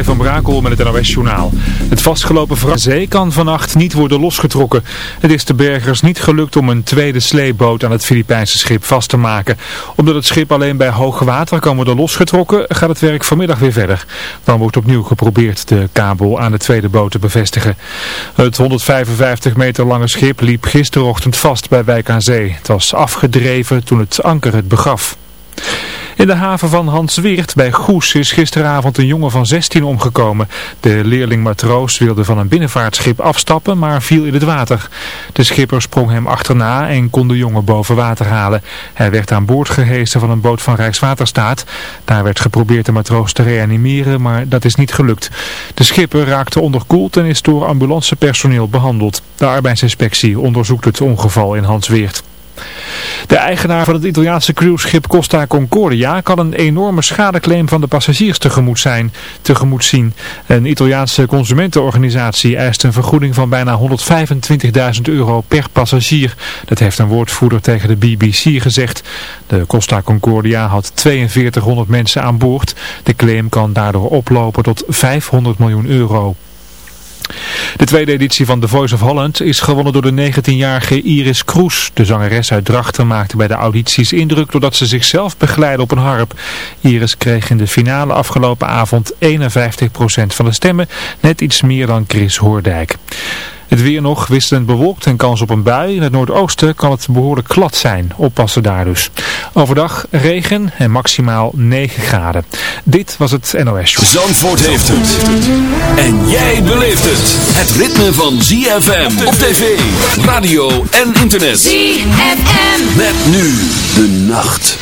Van Brakel met het NOS-journaal. Het vastgelopen zee kan vannacht niet worden losgetrokken. Het is de bergers niet gelukt om een tweede sleepboot aan het Filipijnse schip vast te maken. Omdat het schip alleen bij hoog water kan worden losgetrokken, gaat het werk vanmiddag weer verder. Dan wordt opnieuw geprobeerd de kabel aan de tweede boot te bevestigen. Het 155 meter lange schip liep gisterochtend vast bij Wijk aan Zee. Het was afgedreven toen het anker het begaf. In de haven van Hans Weert bij Goes is gisteravond een jongen van 16 omgekomen. De leerling matroos wilde van een binnenvaartschip afstappen, maar viel in het water. De schipper sprong hem achterna en kon de jongen boven water halen. Hij werd aan boord gehezen van een boot van Rijkswaterstaat. Daar werd geprobeerd de matroos te reanimeren, maar dat is niet gelukt. De schipper raakte onderkoeld en is door ambulancepersoneel behandeld. De arbeidsinspectie onderzoekt het ongeval in Hans Weert. De eigenaar van het Italiaanse cruiseschip Costa Concordia kan een enorme schadeclaim van de passagiers tegemoet, zijn, tegemoet zien. Een Italiaanse consumentenorganisatie eist een vergoeding van bijna 125.000 euro per passagier. Dat heeft een woordvoerder tegen de BBC gezegd. De Costa Concordia had 4200 mensen aan boord. De claim kan daardoor oplopen tot 500 miljoen euro. De tweede editie van The Voice of Holland is gewonnen door de 19-jarige Iris Kroes. De zangeres uit Drachten maakte bij de audities indruk doordat ze zichzelf begeleidde op een harp. Iris kreeg in de finale afgelopen avond 51% van de stemmen, net iets meer dan Chris Hoordijk. Het weer nog wisselend bewolkt en kans op een bui. In het noordoosten kan het behoorlijk glad zijn. Oppassen daar dus. Overdag regen en maximaal 9 graden. Dit was het NOS Show. Zandvoort heeft het. En jij beleeft het. Het ritme van ZFM op tv, radio en internet. ZFM. Met nu de nacht.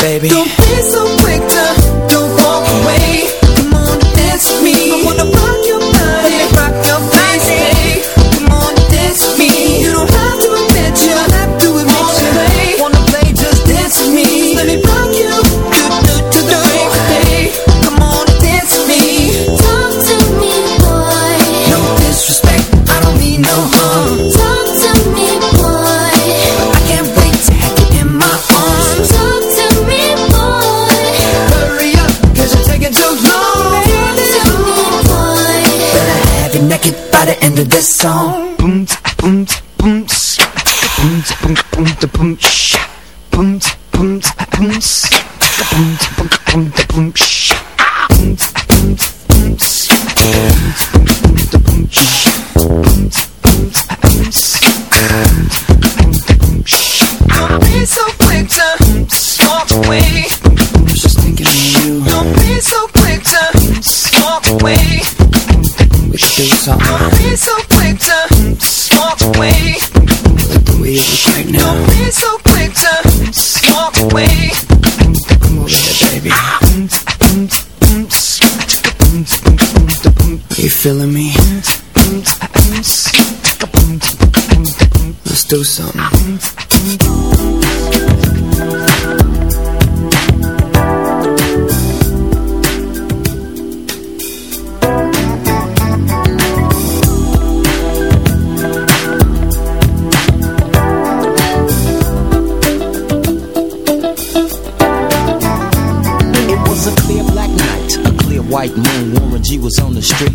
baby. Don't be so quick to Je this. Boom.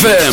ZFM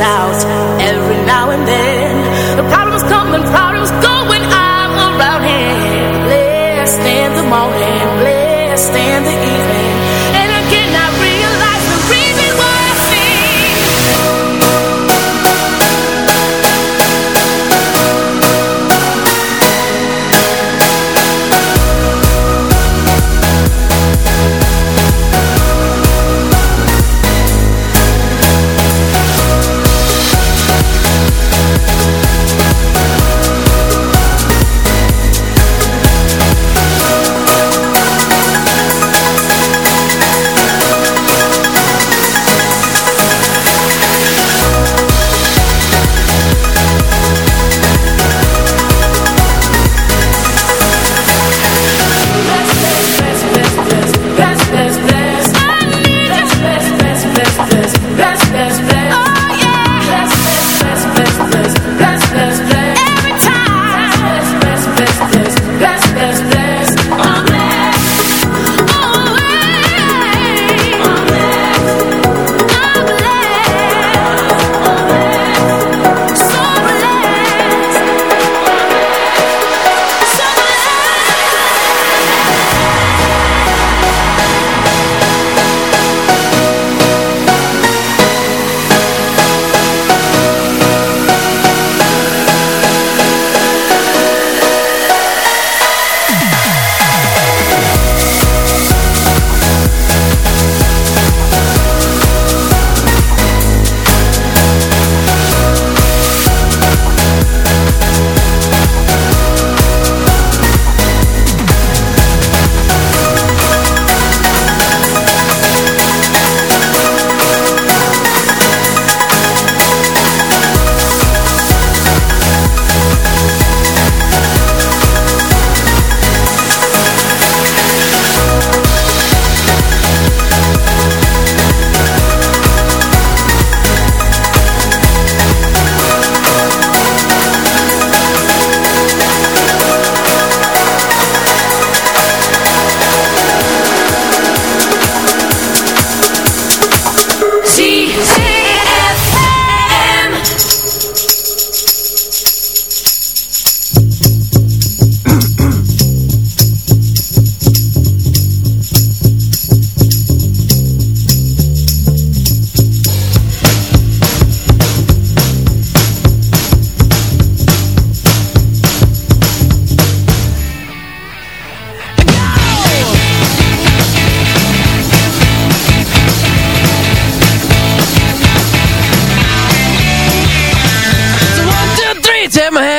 out every now and then.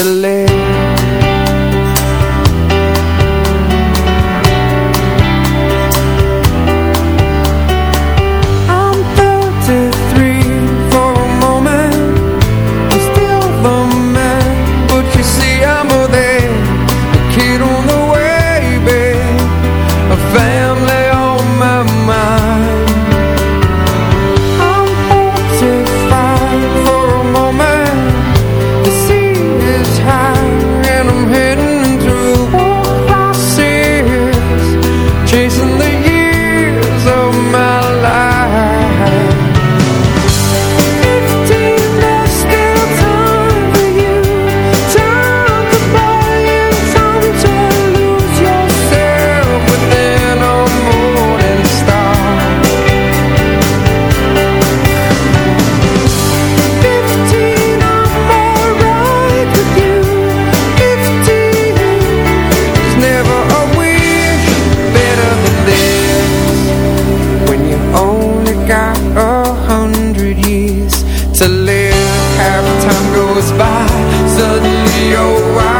years to suddenly